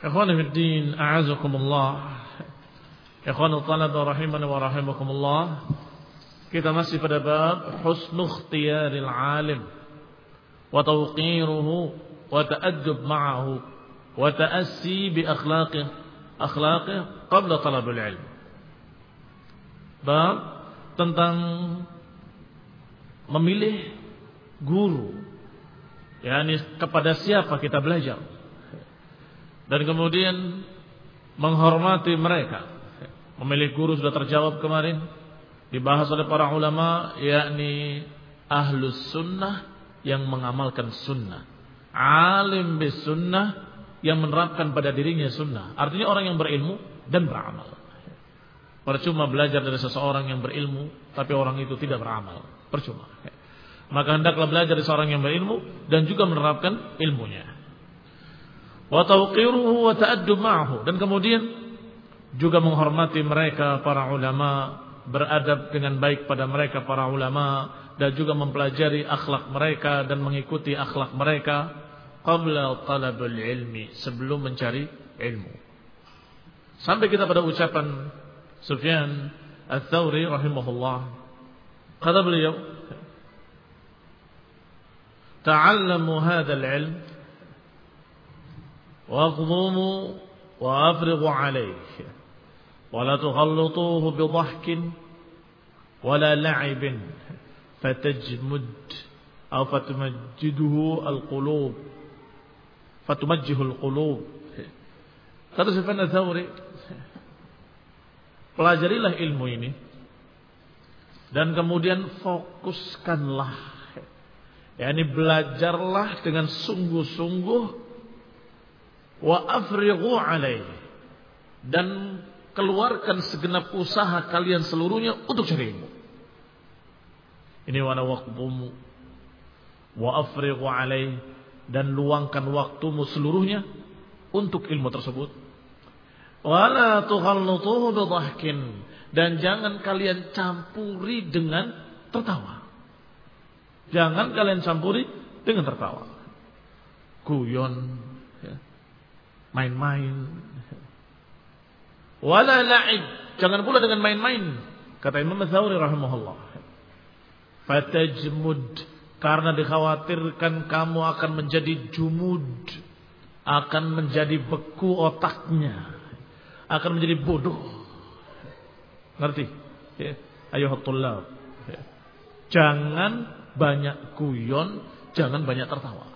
Ikhwan Fiddin, a'azakumullah Ikhwan talaba rahimani wa rahimakumullah Kita masih pada bab Husnu ikhtiyaril alim Wa tawqiruhu Wa ta'addub ma'ahu Wa ta'assi bi akhlaqih Akhlaqih Qabla talabul ilm Bab Tentang Memilih Guru Yani kepada siapa kita belajar dan kemudian menghormati mereka. Memilih guru sudah terjawab kemarin dibahas oleh para ulama yakni ahlus sunnah yang mengamalkan sunnah. Alim bis sunnah yang menerapkan pada dirinya sunnah. Artinya orang yang berilmu dan beramal. Percuma belajar dari seseorang yang berilmu tapi orang itu tidak beramal. Percuma. Maka hendaklah belajar dari seorang yang berilmu dan juga menerapkan ilmunya wa tawqiruhu wa dan kemudian juga menghormati mereka para ulama beradab dengan baik pada mereka para ulama dan juga mempelajari akhlak mereka dan mengikuti akhlak mereka qabla talabul ilmi sebelum mencari ilmu. Sampai kita pada ucapan Sufyan Ats-Tsauri rahimahullah. Kata beliau ta'allamu hadzal ilm واغضموا وافرغوا عليه ولا تخلطوه بضحك ولا لعب فتجمد أو فتمجده القلوب فتمجه القلوب kata Sufyan Tsauri pelajarilah ilmu ini dan kemudian fokuskanlah yakni belajarlah dengan sungguh-sungguh wa afrighu alaihi dan keluarkan segenap usaha kalian seluruhnya untuk cari ilmu. Ini wana waqtumu wa afrighu alaihi dan luangkan waktumu seluruhnya untuk ilmu tersebut. Wala tukhallituhu bidhahkin dan jangan kalian campuri dengan tertawa. Jangan kalian campuri dengan tertawa. Guyon main-main. Wala la'ib, jangan pula dengan main-main. Kata Imam Tsauri rahimahullah. Fatajmud karena dikhawatirkan kamu akan menjadi jumud, akan menjadi beku otaknya, akan menjadi bodoh. Ngerti? Ya. Ayo tulab. Ya. Jangan banyak kuyon, jangan banyak tertawa.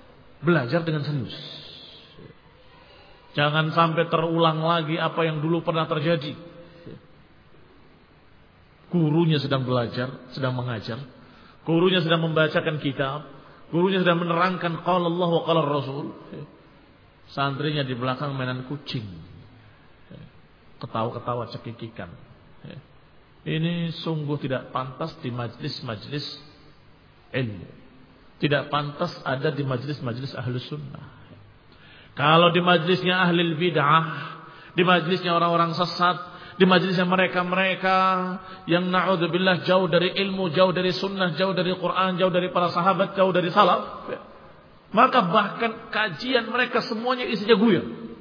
Belajar dengan serius. Jangan sampai terulang lagi apa yang dulu pernah terjadi. Gurunya sedang belajar, sedang mengajar. Gurunya sedang membacakan kitab, gurunya sedang menerangkan qala Allah wa qala Rasul. Santrinya di belakang mainan kucing. Ketawa-ketawa cekikikan. Ini sungguh tidak pantas di majlis-majlis ilmu. Tidak pantas ada di majlis-majlis ahli sunnah. Kalau di majlisnya ahli bid'ah, di majlisnya orang-orang sesat, di majlisnya mereka-mereka yang na'udzubillah jauh dari ilmu, jauh dari sunnah, jauh dari Quran, jauh dari para sahabat, jauh dari salaf. Maka bahkan kajian mereka semuanya isinya guyon.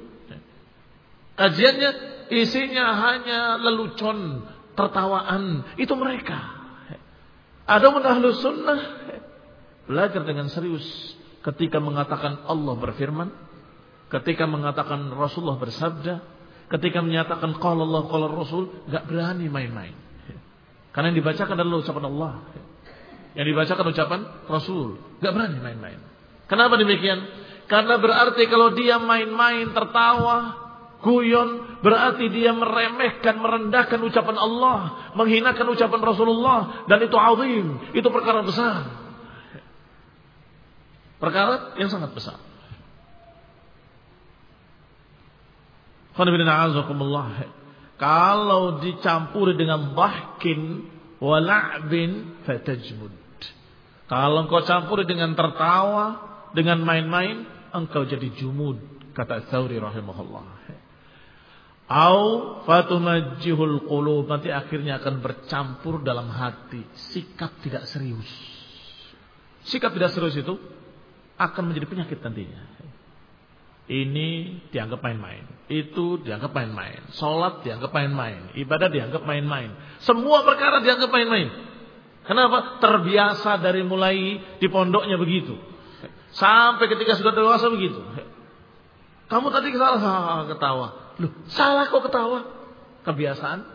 Kajiannya isinya hanya lelucon, tertawaan. Itu mereka. Ada ahlu sunnah belajar dengan serius ketika mengatakan Allah berfirman, ketika mengatakan Rasulullah bersabda, ketika menyatakan qala Allah qala Rasul, enggak berani main-main. Karena yang dibacakan adalah ucapan Allah. Yang dibacakan ucapan Rasul, enggak berani main-main. Kenapa demikian? Karena berarti kalau dia main-main tertawa, guyon berarti dia meremehkan, merendahkan ucapan Allah, menghinakan ucapan Rasulullah dan itu azim, itu perkara besar. Perkara yang sangat besar. Kalau dicampuri dengan bahkin wala'bin fatajmud. Kalau engkau campuri dengan tertawa, dengan main-main, engkau jadi jumud, kata Thawri rahimahullah. Au fatumajjihul qulub nanti akhirnya akan bercampur dalam hati, sikap tidak serius. Sikap tidak serius itu akan menjadi penyakit nantinya. Ini dianggap main-main, itu dianggap main-main, salat dianggap main-main, ibadah dianggap main-main. Semua perkara dianggap main-main. Kenapa? Terbiasa dari mulai di pondoknya begitu. Sampai ketika sudah dewasa begitu. Kamu tadi salah ketawa. Loh, salah kok ketawa? Kebiasaan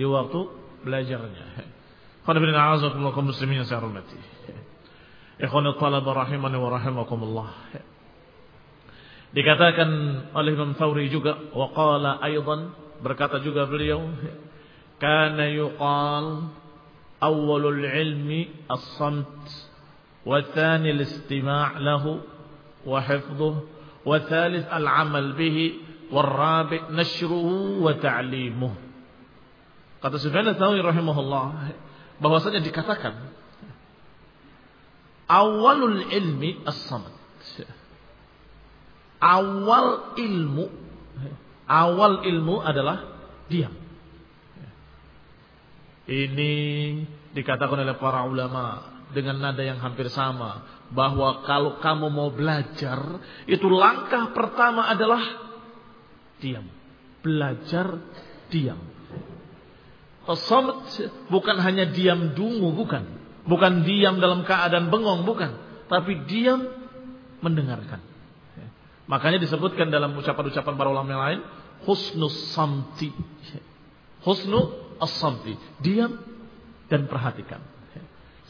di waktu belajarnya. Muslimin saya hormati. Ikhwanul talaba rahimani wa rahimakumullah. Dikatakan oleh Imam Thawri juga wa qala aidan berkata juga beliau kana yuqal awwalul ilmi as-samt wa thani al-istima' lahu wa hifdhuhu wa thalith al-amal bihi warabi nashruhu wa ta'limuh. Kata Sufyan Tsauri rahimahullah bahwasanya dikatakan awalul ilmi as-samad. Awal ilmu awal ilmu adalah diam. Ini dikatakan oleh para ulama dengan nada yang hampir sama bahwa kalau kamu mau belajar itu langkah pertama adalah diam. Belajar diam. Tasamt bukan hanya diam dungu, bukan. Bukan diam dalam keadaan bengong, bukan. Tapi diam mendengarkan. Makanya disebutkan dalam ucapan-ucapan para ulama yang lain, husnus samti. Husnu as-samti. Diam dan perhatikan.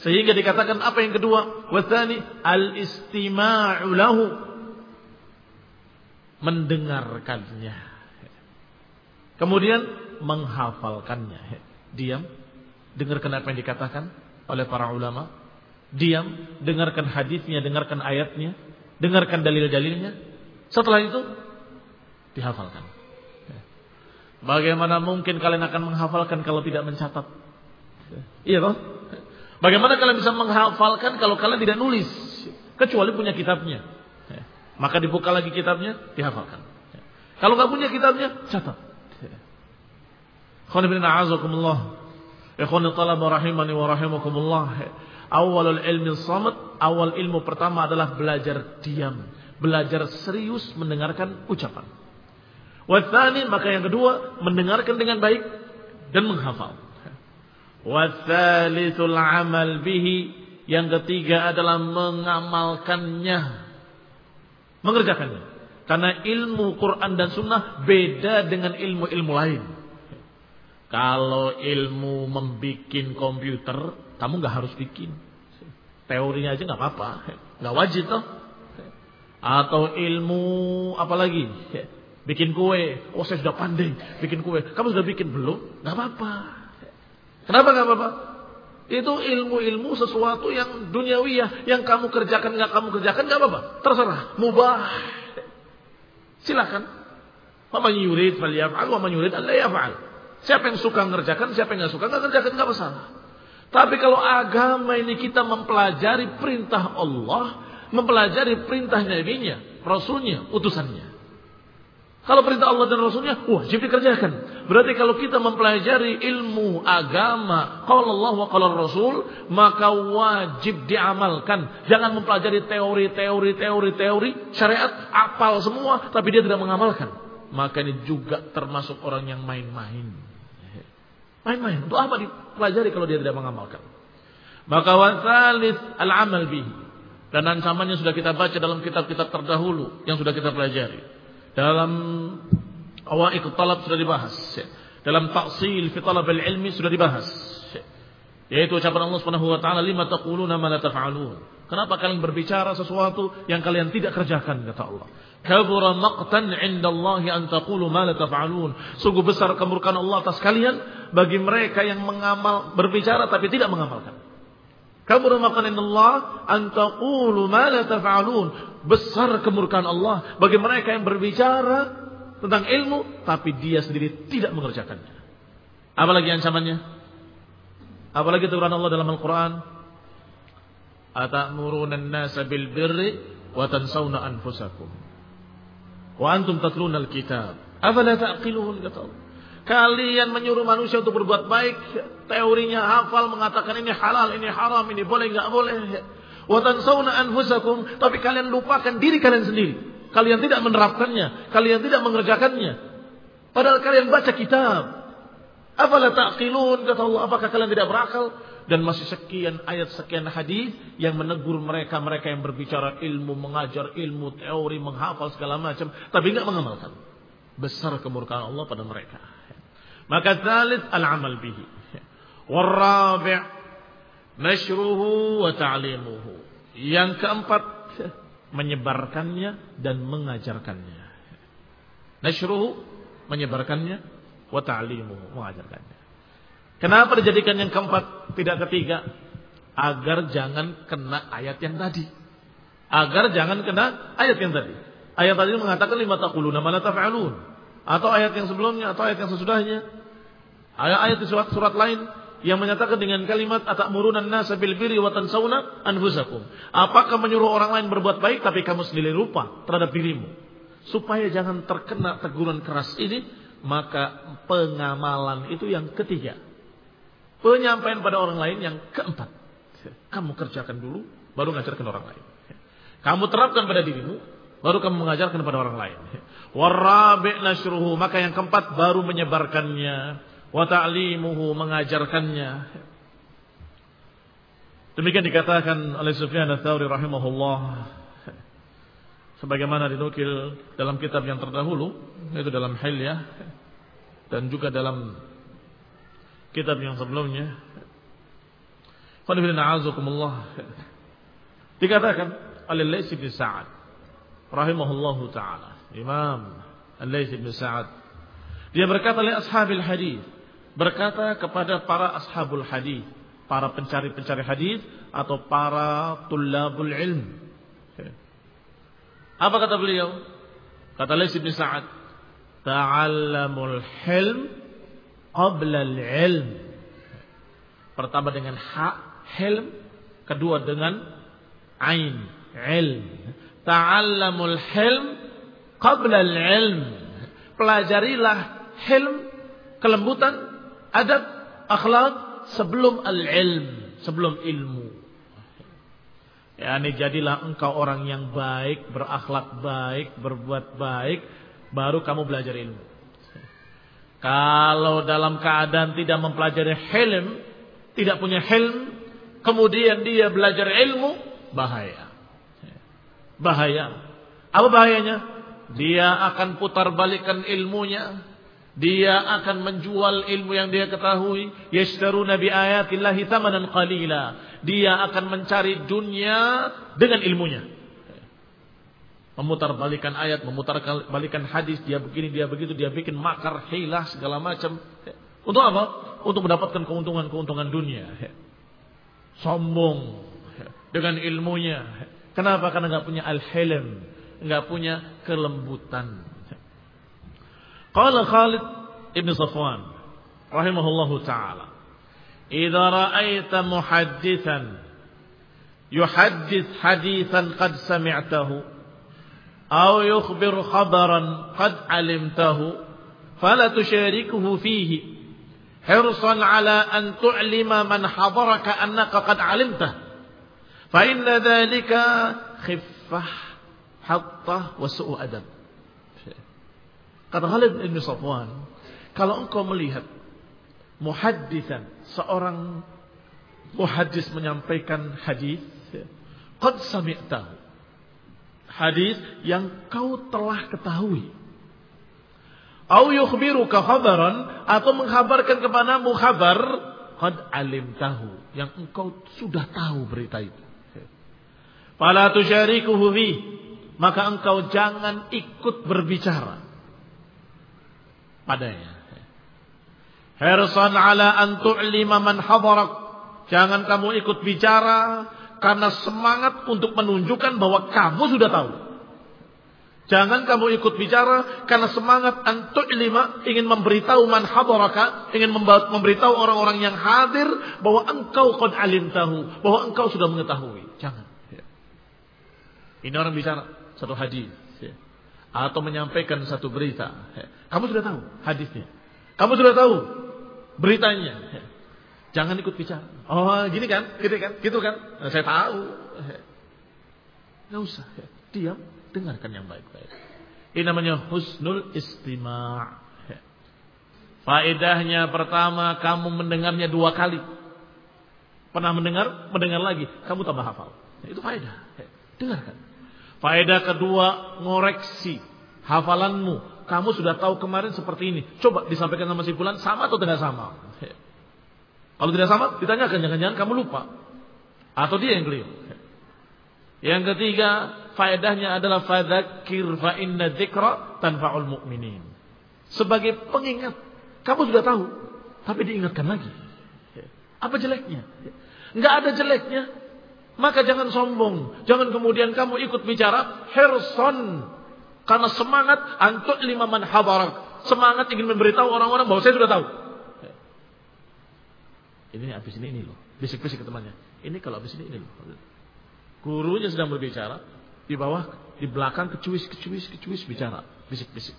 Sehingga dikatakan apa yang kedua? Wathani al-istima'u lahu mendengarkannya. Kemudian menghafalkannya. Diam, dengarkan apa yang dikatakan oleh para ulama. Diam, dengarkan hadisnya, dengarkan ayatnya, dengarkan dalil-dalilnya. Setelah itu dihafalkan. Bagaimana mungkin kalian akan menghafalkan kalau tidak mencatat? Iya toh? Bagaimana kalian bisa menghafalkan kalau kalian tidak nulis? Kecuali punya kitabnya. Maka dibuka lagi kitabnya, dihafalkan. Kalau nggak punya kitabnya, catat. Khana bin a'azakumullah. Ikhwan talaba rahimani wa rahimakumullah. Awalul ilmi samad, awal ilmu pertama adalah belajar diam, belajar serius mendengarkan ucapan. Wathani maka yang kedua mendengarkan dengan baik dan menghafal. Wathalitsul amal bihi yang ketiga adalah mengamalkannya mengerjakannya. Karena ilmu Quran dan Sunnah beda dengan ilmu-ilmu lain. Kalau ilmu membikin komputer, kamu nggak harus bikin. Teorinya aja nggak apa-apa, nggak wajib toh. Atau ilmu apa lagi? Bikin kue, oh saya sudah pandai bikin kue. Kamu sudah bikin belum? Nggak apa-apa. Kenapa nggak apa-apa? Itu ilmu-ilmu sesuatu yang duniawiyah. Yang kamu kerjakan, nggak kamu kerjakan, nggak apa-apa. Terserah. Mubah. Silakan. Mama yurid falyaf'al, mama yurid alla yaf'al. Siapa yang suka ngerjakan, siapa yang nggak suka nggak kerjakan nggak masalah. Tapi kalau agama ini kita mempelajari perintah Allah, mempelajari perintah Nabi-Nya, Rasulnya, utusannya. Kalau perintah Allah dan Rasulnya wajib dikerjakan. Berarti kalau kita mempelajari ilmu agama, kalau Allah wa kalau Rasul, maka wajib diamalkan. Jangan mempelajari teori, teori, teori, teori, syariat, apal semua, tapi dia tidak mengamalkan. Maka ini juga termasuk orang yang main-main. Main-main. Untuk apa dipelajari kalau dia tidak mengamalkan? Maka wasalis al-amal bihi. Dan ancamannya sudah kita baca dalam kitab-kitab terdahulu yang sudah kita pelajari. Dalam awaiq talab sudah dibahas. Dalam taksil fi talab ilmi sudah dibahas. Yaitu ucapan Allah Subhanahu wa taala lima taquluna ma la taf'alun. Kenapa kalian berbicara sesuatu yang kalian tidak kerjakan kata Allah. Kabura maqtan 'inda Allah an taqulu ma la taf'alun. Sungguh besar kemurkaan Allah atas kalian bagi mereka yang mengamal berbicara tapi tidak mengamalkan. Kabura maqtan 'inda Allah an taqulu ma la taf'alun besar kemurkaan Allah bagi mereka yang berbicara tentang ilmu tapi dia sendiri tidak mengerjakannya. Apalagi ancamannya? Apalagi teguran Allah dalam Al-Qur'an? Atamuruna an-nasa bil birri wa tansawna anfusakum. Wa antum tatluna al-kitab. Afala ta'qilun kata Allah. Kalian menyuruh manusia untuk berbuat baik, teorinya hafal mengatakan ini halal, ini haram, ini boleh enggak boleh Watansawna anfusakum, tapi kalian lupakan diri kalian sendiri. Kalian tidak menerapkannya, kalian tidak mengerjakannya. Padahal kalian baca kitab. Afala taqilun kata Allah, apakah kalian tidak berakal? Dan masih sekian ayat, sekian hadis yang menegur mereka, mereka yang berbicara ilmu, mengajar ilmu, teori, menghafal segala macam, tapi tidak mengamalkan. Besar kemurkaan Allah pada mereka. Maka thalith al-amal bihi. Warabi' Nashruhu wa ta'limuhu. Yang keempat, menyebarkannya dan mengajarkannya. Nashruhu, menyebarkannya, wa ta'limuhu, mengajarkannya. Kenapa dijadikan yang keempat, tidak ketiga? Agar jangan kena ayat yang tadi. Agar jangan kena ayat yang tadi. Ayat tadi mengatakan lima taquluna ma la taf'alun. Atau ayat yang sebelumnya atau ayat yang sesudahnya. Ayat-ayat di surat, surat lain yang menyatakan dengan kalimat atamurunan nasa bil birri wa tansawna anfusakum. Apakah menyuruh orang lain berbuat baik tapi kamu sendiri lupa terhadap dirimu? Supaya jangan terkena teguran keras ini, maka pengamalan itu yang ketiga. Penyampaian pada orang lain yang keempat. Kamu kerjakan dulu, baru ngajarkan orang lain. Kamu terapkan pada dirimu, baru kamu mengajarkan pada orang lain. Warabi' nasruhu, maka yang keempat baru menyebarkannya wa ta'limuhu mengajarkannya. Demikian dikatakan oleh Sufyan ats-Tsauri rahimahullah. Sebagaimana dinukil dalam kitab yang terdahulu yaitu dalam Hilyah dan juga dalam kitab yang sebelumnya. Qanifina a'azakumullah dikatakan oleh Lais bin Sa'ad rahimahullahu taala, Imam Al-Lais bin Sa'ad. Dia berkata oleh ashabil hadis berkata kepada para ashabul hadis, para pencari-pencari hadis atau para tulabul ilm. Apa kata beliau? Kata Lais bin Sa'ad, "Ta'allamul hilm qabla al-ilm." Pertama dengan ha, hilm, kedua dengan ain, ilm. Ta'allamul hilm qabla al-ilm. Pelajarilah hilm, kelembutan adab, akhlak sebelum al-ilm, sebelum ilmu. Ya, ini jadilah engkau orang yang baik, berakhlak baik, berbuat baik, baru kamu belajar ilmu. Kalau dalam keadaan tidak mempelajari hilm, tidak punya hilm, kemudian dia belajar ilmu, bahaya. Bahaya. Apa bahayanya? Dia akan putar balikan ilmunya, dia akan menjual ilmu yang dia ketahui. Yashtaruna bi ayatillahi thamanan qalila. Dia akan mencari dunia dengan ilmunya. Memutar balikan ayat, memutar balikan hadis, dia begini, dia begitu, dia bikin makar, hilah, segala macam. Untuk apa? Untuk mendapatkan keuntungan-keuntungan dunia. sombong dengan ilmunya. Kenapa? Karena nggak punya al-hilm, nggak punya kelembutan. قال خالد ابن صفوان رحمه الله تعالى إذا رأيت محدثا يحدث حديثا قد سمعته أو يخبر خبرا قد علمته فلا تشاركه فيه حرصا على أن تعلم من حضرك أنك قد علمته فإن ذلك خفة حطة وسوء أدب. Kata Khalid bin Safwan, kalau engkau melihat muhaddisan, seorang muhaddis menyampaikan hadis, qad sami'tahu. Hadis yang kau telah ketahui. Au yukhbiruka khabaran atau menghabarkan kepadamu kabar qad alim tahu yang engkau sudah tahu berita itu. Fala tusyarikuhu maka engkau jangan ikut berbicara padanya. Hirsan ala an tu'lima man hadarak. Jangan kamu ikut bicara karena semangat untuk menunjukkan bahwa kamu sudah tahu. Jangan kamu ikut bicara karena semangat antuk lima ingin memberitahu man hadaraka, ingin memberitahu orang-orang yang hadir bahwa engkau qad alim tahu, bahwa engkau sudah mengetahui. Jangan. Ini orang bicara satu hadis. Atau menyampaikan satu berita. Kamu sudah tahu hadisnya. Kamu sudah tahu beritanya. Ya. Jangan ikut bicara. Oh, gini kan? Gitu kan? Gitu kan? Nah, saya tahu. Enggak usah. Diam Dengarkan yang baik-baik. Ini namanya husnul istima' Faedahnya pertama kamu mendengarnya dua kali. Pernah mendengar, mendengar lagi, kamu tambah hafal. Itu faedah. Dengarkan. Faedah kedua, ngoreksi hafalanmu. Kamu sudah tahu kemarin seperti ini. Coba disampaikan sama si bulan sama atau tidak sama. Kalau tidak sama, ditanyakan jangan-jangan kamu lupa. Atau dia yang keliru. Yang ketiga, faedahnya adalah fadzakir fa inna dzikra tanfa'ul mu'minin. Sebagai pengingat, kamu sudah tahu, tapi diingatkan lagi. Apa jeleknya? Enggak ada jeleknya. Maka jangan sombong, jangan kemudian kamu ikut bicara herson karena semangat antuk lima man habarak. Semangat ingin memberitahu orang-orang bahwa saya sudah tahu. Ini habis ini ini loh. Bisik-bisik ke temannya. Ini kalau habis ini ini loh. Gurunya sedang berbicara, di bawah, di belakang kecuis, kecuis, kecuis bicara, bisik-bisik.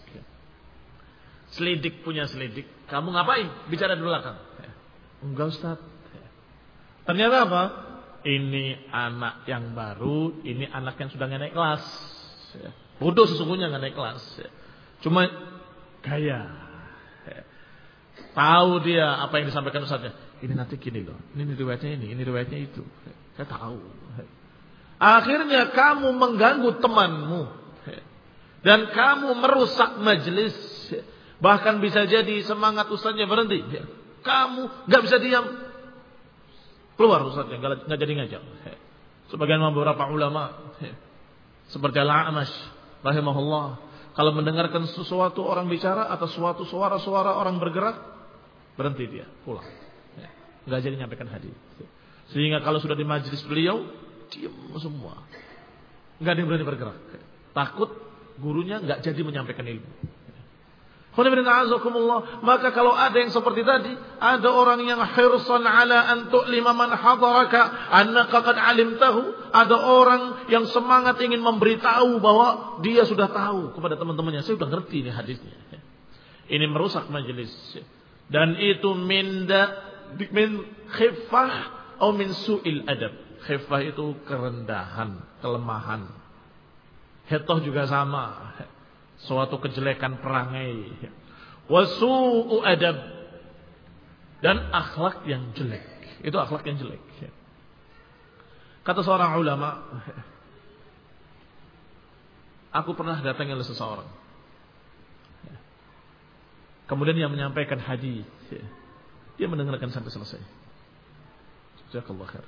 Selidik punya selidik, kamu ngapain? Bicara di belakang. Enggak Ustaz. Ya. Ternyata apa? Ini anak yang baru, ini anak yang sudah naik kelas. Ya. Bodoh sesungguhnya nggak naik kelas. Ya. Cuma gaya. Ya. Tahu dia apa yang disampaikan Ustaznya. Ini nanti gini loh. Ini riwayatnya ini, ini riwayatnya itu. Ya. Saya tahu. Ya. Akhirnya kamu mengganggu temanmu. Dan kamu merusak majelis. Bahkan bisa jadi semangat ustaznya berhenti. Kamu gak bisa diam. Keluar ustaznya, gak jadi ngajar. Sebagian beberapa ulama. Seperti Al-A'mash. Rahimahullah. Kalau mendengarkan sesuatu orang bicara atau suatu suara-suara orang bergerak. Berhenti dia, pulang. Gak jadi nyampaikan hadis. Sehingga kalau sudah di majelis beliau, diam semua. Nggak ada yang berani bergerak. Takut gurunya nggak jadi menyampaikan ilmu. Maka kalau ada yang seperti tadi, ada orang yang hirsan ala antuk lima man hadaraka annaka qad alimtahu, ada orang yang semangat ingin memberitahu bahwa dia sudah tahu kepada teman-temannya, saya sudah ngerti ini hadisnya. Ini merusak majelis. Dan itu minda min khifah atau min su'il adab. Khifah itu kerendahan, kelemahan. Hetoh juga sama. Suatu kejelekan perangai. Wasu'u adab. Dan akhlak yang jelek. Itu akhlak yang jelek. Kata seorang ulama, aku pernah datang oleh seseorang. Kemudian yang menyampaikan hadis, dia mendengarkan sampai selesai. Jazakallah khair.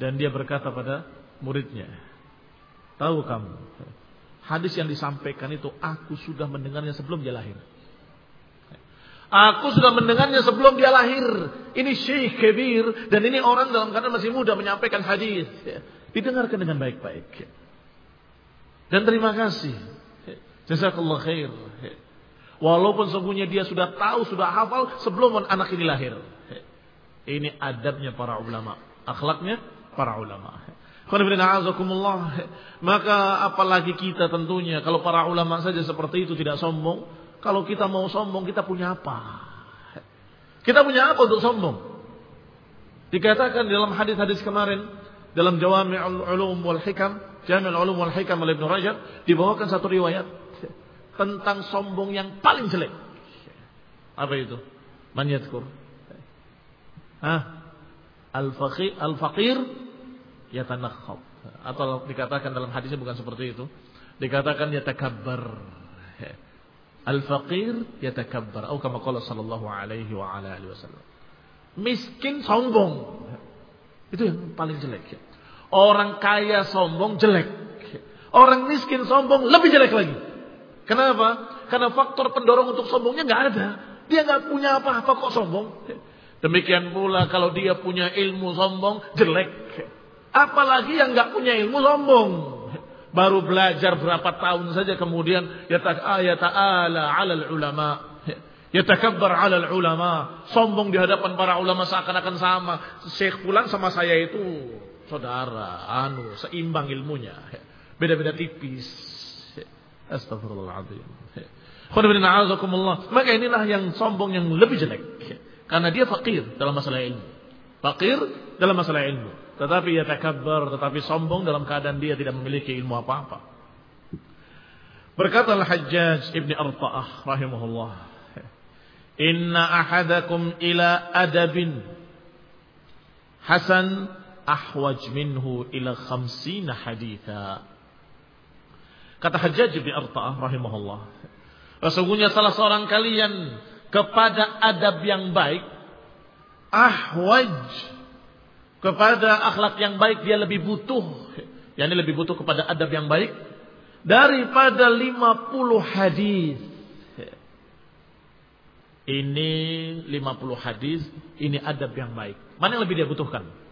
Dan dia berkata pada muridnya, tahu kamu, hadis yang disampaikan itu aku sudah mendengarnya sebelum dia lahir. Aku sudah mendengarnya sebelum dia lahir. Ini syekh kebir dan ini orang dalam keadaan masih muda menyampaikan hadis. Didengarkan dengan baik-baik. Dan terima kasih. Jazakallah khair. Walaupun sungguhnya dia sudah tahu, sudah hafal sebelum anak ini lahir. Ini adabnya para ulama. Akhlaknya para ulama. Maka apalagi kita tentunya. Kalau para ulama saja seperti itu tidak sombong. Kalau kita mau sombong kita punya apa? Kita punya apa untuk sombong? Dikatakan dalam hadis-hadis kemarin. Dalam Jawami'ul Ulum wal Hikam. Jami'ul Ulum wal Hikam oleh Ibn Rajab. Dibawakan satu riwayat. Tentang sombong yang paling jelek. Apa itu? Man. Hah? Al-faqir, al-faqir yatanakhab. Atau dikatakan dalam hadisnya bukan seperti itu. Dikatakan yatakabbar. Al-faqir yatakabbar. Atau kama qala sallallahu alaihi wa ala alihi wasallam. Miskin sombong. Itu yang paling jelek. Orang kaya sombong jelek. Orang miskin sombong lebih jelek lagi. Kenapa? Karena faktor pendorong untuk sombongnya nggak ada. Dia nggak punya apa-apa kok sombong. Demikian pula kalau dia punya ilmu sombong, jelek. Apalagi yang nggak punya ilmu sombong. Baru belajar berapa tahun saja kemudian ya ta'ala 'alal ulama. Yatakabbar 'alal ulama. Sombong di hadapan para ulama seakan-akan sama. Syekh pulang sama saya itu saudara, anu, seimbang ilmunya. Beda-beda tipis. Astagfirullahaladzim. Maka inilah yang sombong yang lebih jelek. Karena dia fakir dalam masalah ilmu. Fakir dalam masalah ilmu. Tetapi ia takabbar, tetapi sombong dalam keadaan dia tidak memiliki ilmu apa-apa. Berkata Al-Hajjaj Ibn Arta'ah rahimahullah. Inna ahadakum ila adabin hasan ahwaj minhu ila khamsina haditha. Kata Hajjaj Ibn Arta'ah rahimahullah. Sesungguhnya salah seorang kalian kepada adab yang baik, ahwaj kepada akhlak yang baik dia lebih butuh, yakni lebih butuh kepada adab yang baik daripada 50 hadis. Ini 50 hadis, ini adab yang baik. Mana yang lebih dia butuhkan?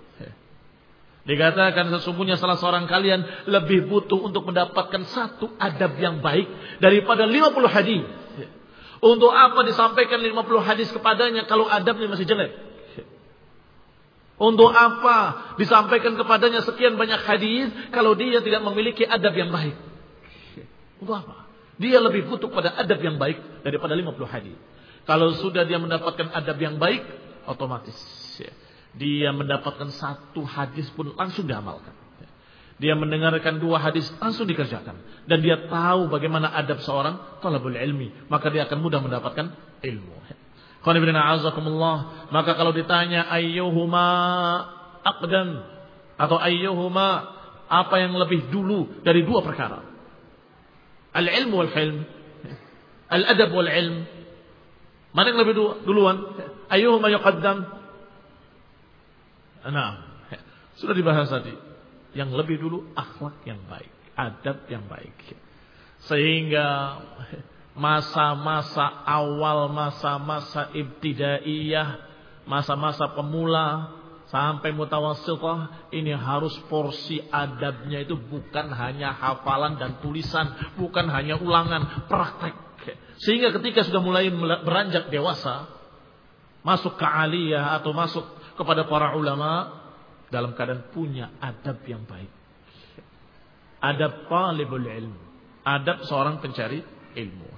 Dikatakan sesungguhnya salah seorang kalian lebih butuh untuk mendapatkan satu adab yang baik daripada 50 hadis. Untuk apa disampaikan 50 hadis kepadanya kalau adabnya masih jelek? Untuk apa disampaikan kepadanya sekian banyak hadis kalau dia tidak memiliki adab yang baik? Untuk apa? Dia lebih butuh pada adab yang baik daripada 50 hadis. Kalau sudah dia mendapatkan adab yang baik, otomatis dia mendapatkan satu hadis pun langsung diamalkan. Dia mendengarkan dua hadis langsung dikerjakan. Dan dia tahu bagaimana adab seorang talabul ilmi. Maka dia akan mudah mendapatkan ilmu. Maka kalau ditanya ayyuhuma aqdam atau ayyuhuma apa yang lebih dulu dari dua perkara. Al-ilmu wal hilm. Al-adab wal ilm. Mana yang lebih duluan? Ayyuhuma yuqaddam? Nah, sudah dibahas tadi yang lebih dulu akhlak yang baik, adab yang baik. Sehingga masa-masa awal, masa-masa ibtidaiyah, masa-masa pemula sampai mutawassithah ini harus porsi adabnya itu bukan hanya hafalan dan tulisan, bukan hanya ulangan, praktek. Sehingga ketika sudah mulai beranjak dewasa, masuk ke aliyah atau masuk kepada para ulama, dalam keadaan punya adab yang baik. Adab talibul ilmu. Adab seorang pencari ilmu.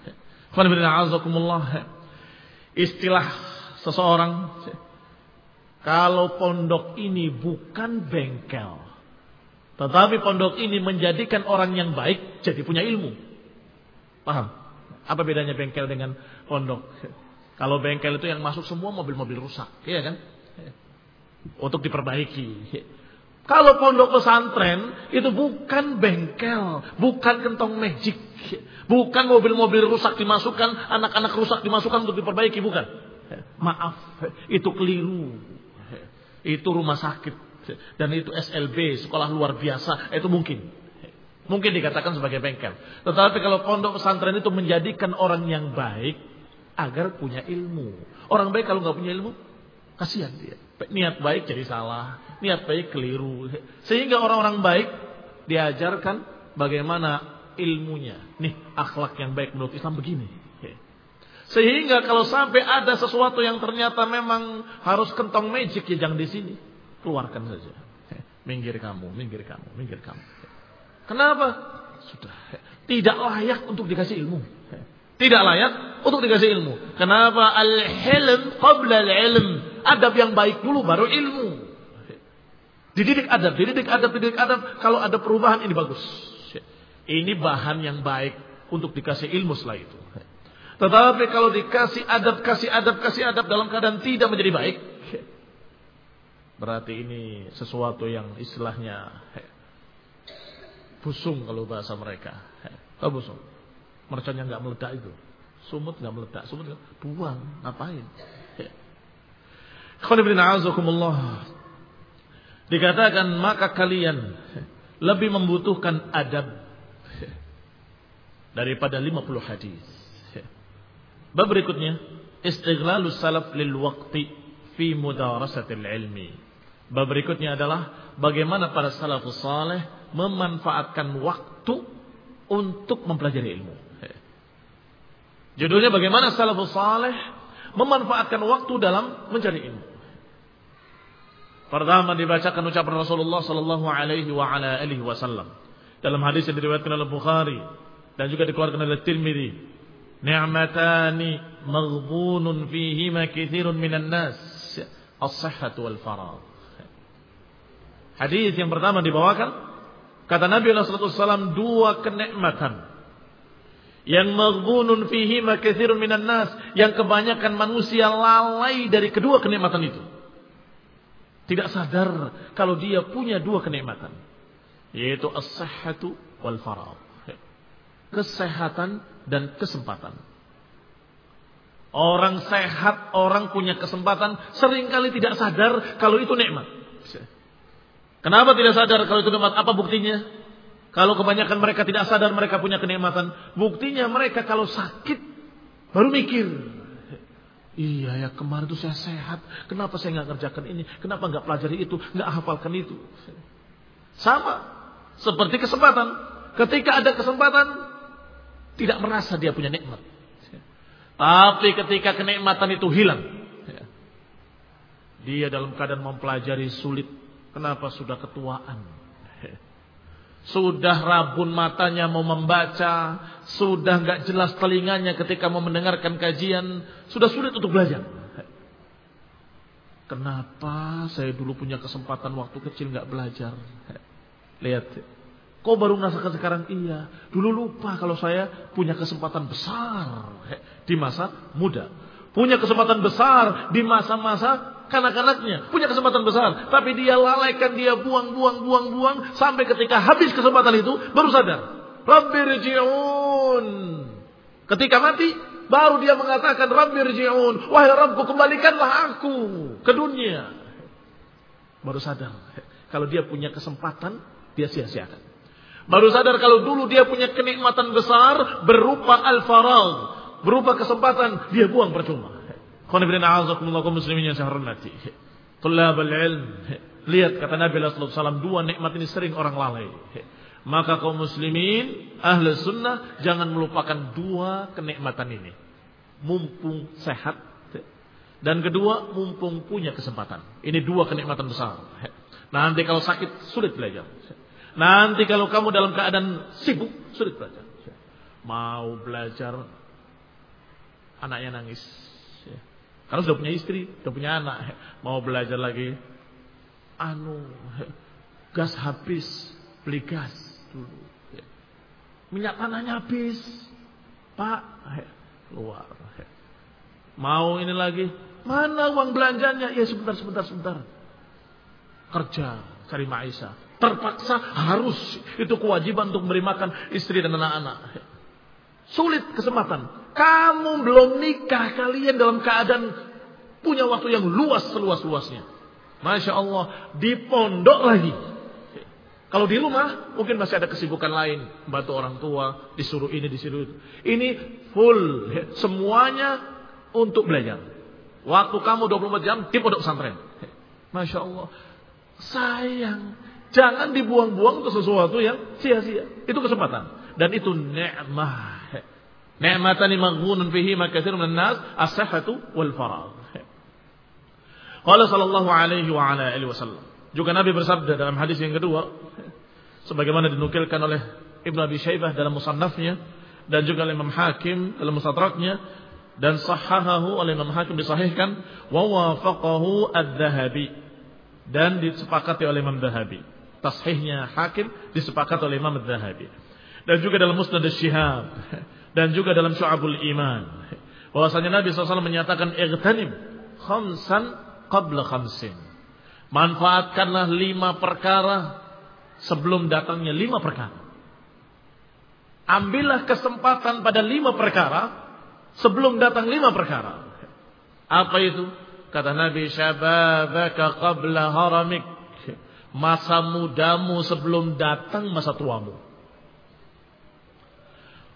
Istilah seseorang kalau pondok ini bukan bengkel. Tetapi pondok ini menjadikan orang yang baik jadi punya ilmu. Paham? Apa bedanya bengkel dengan pondok? Kalau bengkel itu yang masuk semua mobil-mobil rusak, iya kan? untuk diperbaiki. Kalau pondok pesantren itu bukan bengkel, bukan kentong magic, bukan mobil-mobil rusak dimasukkan, anak-anak rusak dimasukkan untuk diperbaiki, bukan. Maaf, itu keliru. Itu rumah sakit dan itu SLB, sekolah luar biasa, itu mungkin. Mungkin dikatakan sebagai bengkel. Tetapi kalau pondok pesantren itu menjadikan orang yang baik, agar punya ilmu. Orang baik kalau nggak punya ilmu, kasihan dia. Niat baik jadi salah, niat baik keliru. Sehingga orang-orang baik diajarkan bagaimana ilmunya. Nih, akhlak yang baik menurut Islam begini. Sehingga kalau sampai ada sesuatu yang ternyata memang harus kentong magic ya jangan di sini. Keluarkan saja. Minggir kamu, minggir kamu, minggir kamu. Kenapa? Sudah. Tidak layak untuk dikasih ilmu. Tidak layak untuk dikasih ilmu. Kenapa? Al-hilm qabla al-ilm. Adab yang baik dulu baru ilmu. Dididik adab, dididik adab, dididik adab. Kalau ada perubahan ini bagus. Ini bahan yang baik untuk dikasih ilmu setelah itu. Tetapi kalau dikasih adab, kasih adab, kasih adab dalam keadaan tidak menjadi baik. Berarti ini sesuatu yang istilahnya busung kalau bahasa mereka. Oh, busung. Mercon yang nggak meledak itu. Sumut nggak meledak, sumut gak, buang, ngapain? Dikatakan maka kalian lebih membutuhkan adab daripada 50 hadis. Bab berikutnya, istighlalu salaf lil waqti fi mudarasatil ilmi. Bab berikutnya adalah bagaimana para salafus saleh memanfaatkan waktu untuk mempelajari ilmu. Judulnya bagaimana salafus saleh memanfaatkan waktu dalam mencari ilmu. Pertama dibacakan ucapan Rasulullah sallallahu alaihi wa ala alihi wasallam. Dalam hadis yang diriwayatkan oleh Bukhari dan juga dikeluarkan oleh Tirmidzi ni'matani maghbunun fihima katsirun minan nas as-sihhat wal faragh. Hadis yang pertama dibawakan kata Nabi sallallahu alaihi wasallam dua kenikmatan. Yang maghbunun fihima katsirun minan nas yang kebanyakan manusia lalai dari kedua kenikmatan itu tidak sadar kalau dia punya dua kenikmatan yaitu as-sihhatu wal faragh kesehatan dan kesempatan. Orang sehat, orang punya kesempatan, sering kali tidak sadar kalau itu nikmat. Kenapa tidak sadar kalau itu nikmat? Apa buktinya? Kalau kebanyakan mereka tidak sadar mereka punya kenikmatan, buktinya mereka kalau sakit baru mikir. Iya ya kemarin itu saya sehat, kenapa saya nggak kerjakan ini? Kenapa nggak pelajari itu? Nggak hafalkan itu? Sama seperti kesempatan. Ketika ada kesempatan, tidak merasa dia punya nikmat. Tapi ketika kenikmatan itu hilang. Dia dalam keadaan mempelajari sulit. Kenapa sudah ketuaan? Sudah rabun matanya mau membaca. Sudah nggak jelas telinganya ketika mau mendengarkan kajian. Sudah sulit untuk belajar. Kenapa saya dulu punya kesempatan waktu kecil nggak belajar? Lihat, Kau baru merasakan sekarang? Iya. Dulu lupa kalau saya punya kesempatan besar di masa muda. Punya kesempatan besar di masa-masa kanak-kanaknya. Punya kesempatan besar. Tapi dia lalaikan, dia buang, buang, buang, buang. Sampai ketika habis kesempatan itu, baru sadar. Rabbirji'un. Ketika mati, baru dia mengatakan Rabbirji'un. Wahai Rabbku, kembalikanlah aku ke dunia. Baru sadar. Kalau dia punya kesempatan, dia sia-siakan. Baru sadar kalau dulu dia punya kenikmatan besar berupa al-farag, berupa kesempatan, dia buang percuma. Qanibina a'azakumullah muslimin yang saya hormati. Tullabal ilm. Lihat kata Nabi sallallahu alaihi wasallam dua nikmat ini sering orang lalai. Maka kaum muslimin, ahli sunnah jangan melupakan dua kenikmatan ini. Mumpung sehat dan kedua mumpung punya kesempatan. Ini dua kenikmatan besar. Nanti kalau sakit sulit belajar. Nanti kalau kamu dalam keadaan sibuk, sulit belajar. Mau belajar, anaknya nangis. Karena sudah punya istri, sudah punya anak. Mau belajar lagi, anu, gas habis, beli gas dulu. Minyak tanahnya habis, Pak, keluar. Mau ini lagi, mana uang belanjanya? Ya sebentar, sebentar, sebentar. Kerja, cari maisha terpaksa harus itu kewajiban untuk memberi makan istri dan anak-anak. Sulit kesempatan. Kamu belum nikah, kalian dalam keadaan punya waktu yang luas seluas-luasnya. Masya Allah, di pondok lagi. Kalau di rumah mungkin masih ada kesibukan lain, bantu orang tua, disuruh ini, disuruh itu. Ini full, semuanya untuk belajar. Waktu kamu 24 jam di pondok pesantren. Masya Allah. Sayang. Jangan dibuang-buang untuk sesuatu yang sia-sia. Itu kesempatan. Dan itu ni'mah. Ni'matani maghunun fihi makathir minan nas as-sihhatu wal faragh. Qala sallallahu alaihi wa ala alihi wasallam. Juga Nabi bersabda dalam hadis yang kedua sebagaimana dinukilkan oleh Ibnu Abi Syaibah dalam musannafnya dan juga oleh Imam Hakim dalam mustadraknya dan sahahahu oleh Imam Hakim disahihkan wa wafaqahu ad-Dhahabi dan disepakati oleh Imam Dhahabi. Tashihnya Hakim disepakati oleh Imam Dhahabi. Dan juga dalam Musnad Syihab dan juga dalam Syu'abul Iman bahwasanya Nabi SAW menyatakan igtanim khamsan qabla khamsin. Manfaatkanlah lima perkara sebelum datangnya lima perkara. Ambillah kesempatan pada lima perkara sebelum datang lima perkara. Apa itu? Kata Nabi syababaka qabla haramik. Masa mudamu sebelum datang masa tuamu.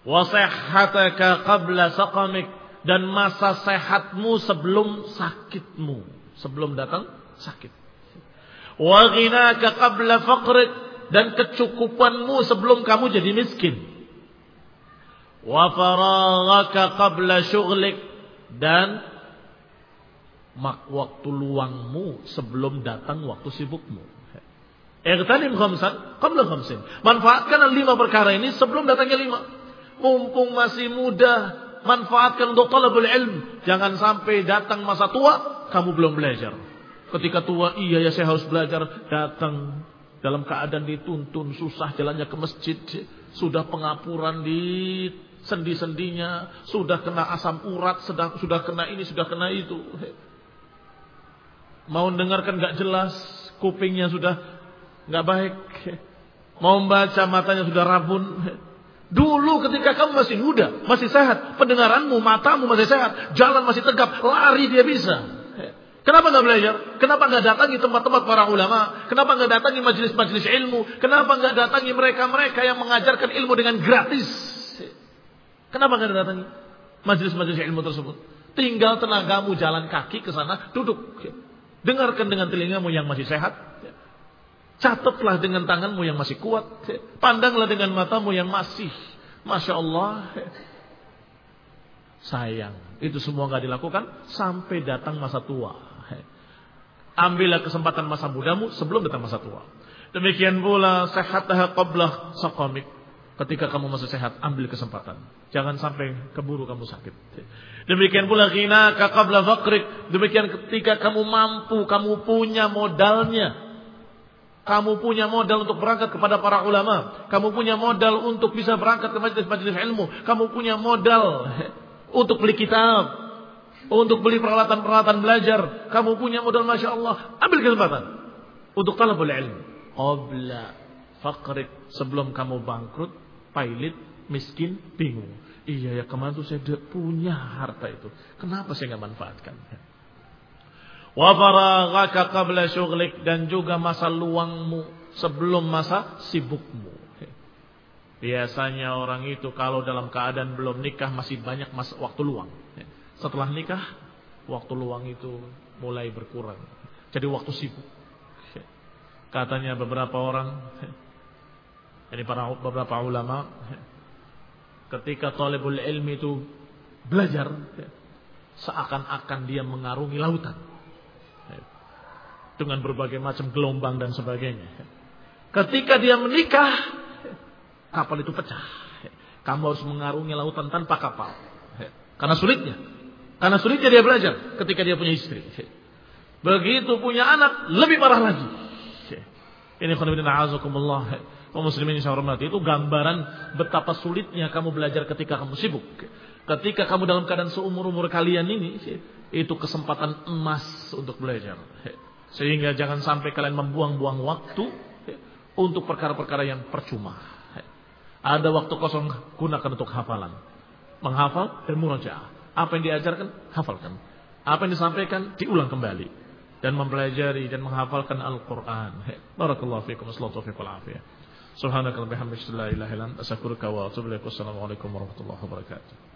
Wasihhataka qabla saqamik dan masa sehatmu sebelum sakitmu, sebelum datang sakit. Wa ghinaka qabla faqrik dan kecukupanmu sebelum kamu jadi miskin. Wa faraghaka qabla syughlik dan waktu luangmu sebelum datang waktu sibukmu. Ightanim khamsan qabla khamsin. Manfaatkan lima perkara ini sebelum datangnya lima. Mumpung masih muda, manfaatkan untuk talabul ilm. Jangan sampai datang masa tua, kamu belum belajar. Ketika tua, iya ya saya harus belajar. Datang dalam keadaan dituntun, susah jalannya ke masjid. Sudah pengapuran di sendi-sendinya. Sudah kena asam urat, sudah kena ini, sudah kena itu. Mau dengarkan gak jelas, kupingnya sudah gak baik. Mau membaca matanya sudah rabun. Dulu ketika kamu masih muda, masih sehat, pendengaranmu, matamu masih sehat, jalan masih tegap, lari dia bisa. Kenapa nggak belajar? Kenapa nggak datangi tempat-tempat para ulama? Kenapa nggak datangi majelis-majelis ilmu? Kenapa nggak datangi mereka-mereka yang mengajarkan ilmu dengan gratis? Kenapa nggak datangi majelis-majelis ilmu tersebut? Tinggal tenagamu jalan kaki ke sana, duduk. Dengarkan dengan telingamu yang masih sehat. Catatlah dengan tanganmu yang masih kuat. Pandanglah dengan matamu yang masih. Masya Allah. Sayang. Itu semua nggak dilakukan sampai datang masa tua. Ambillah kesempatan masa mudamu sebelum datang masa tua. Demikian pula sehatah qablah saqamik. Ketika kamu masih sehat, ambil kesempatan. Jangan sampai keburu kamu sakit. Demikian pula ghina qabla faqrik. Demikian ketika kamu mampu, kamu punya modalnya. Kamu punya modal untuk berangkat kepada para ulama. Kamu punya modal untuk bisa berangkat ke majelis-majelis ilmu. Kamu punya modal untuk beli kitab. Untuk beli peralatan-peralatan belajar. Kamu punya modal Masya Allah. Ambil kesempatan. Untuk talabul ilmu. Qabla faqrik. Sebelum kamu bangkrut pailit, miskin, bingung. Iya ya kemarin tuh saya punya harta itu. Kenapa saya nggak manfaatkan? Wa faraghaka qabla syughlik dan juga masa luangmu sebelum masa sibukmu. Biasanya orang itu kalau dalam keadaan belum nikah masih banyak masa waktu luang. Setelah nikah waktu luang itu mulai berkurang. Jadi waktu sibuk. Katanya beberapa orang ini para beberapa ulama ketika talibul ilmi itu belajar seakan-akan dia mengarungi lautan dengan berbagai macam gelombang dan sebagainya. Ketika dia menikah, kapal itu pecah. Kamu harus mengarungi lautan tanpa kapal. Karena sulitnya. Karena sulitnya dia belajar ketika dia punya istri. Begitu punya anak, lebih parah lagi. Ini khonibina azakumullah muslimin yang hormati itu gambaran betapa sulitnya kamu belajar ketika kamu sibuk. Ketika kamu dalam keadaan seumur-umur kalian ini, itu kesempatan emas untuk belajar. Sehingga jangan sampai kalian membuang-buang waktu untuk perkara-perkara yang percuma. Ada waktu kosong gunakan untuk hafalan. Menghafal dan murojaah. Apa yang diajarkan, hafalkan. Apa yang disampaikan, diulang kembali. Dan mempelajari dan menghafalkan Al-Quran. Barakallahu fiikum. Assalamualaikum warahmatullahi wabarakatuh. Warahmatullahi wabarakatuh.